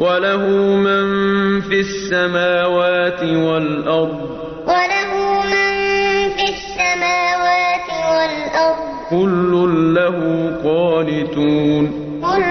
وَلَهُ مَن فِي السَّمَاوَاتِ وَالْأَرْضِ ۖ وَلَهُ مَن فِي السَّمَاوَاتِ وَالْأَرْضِ ۖ كُلٌّ لَّهُ قَانِتُونَ كل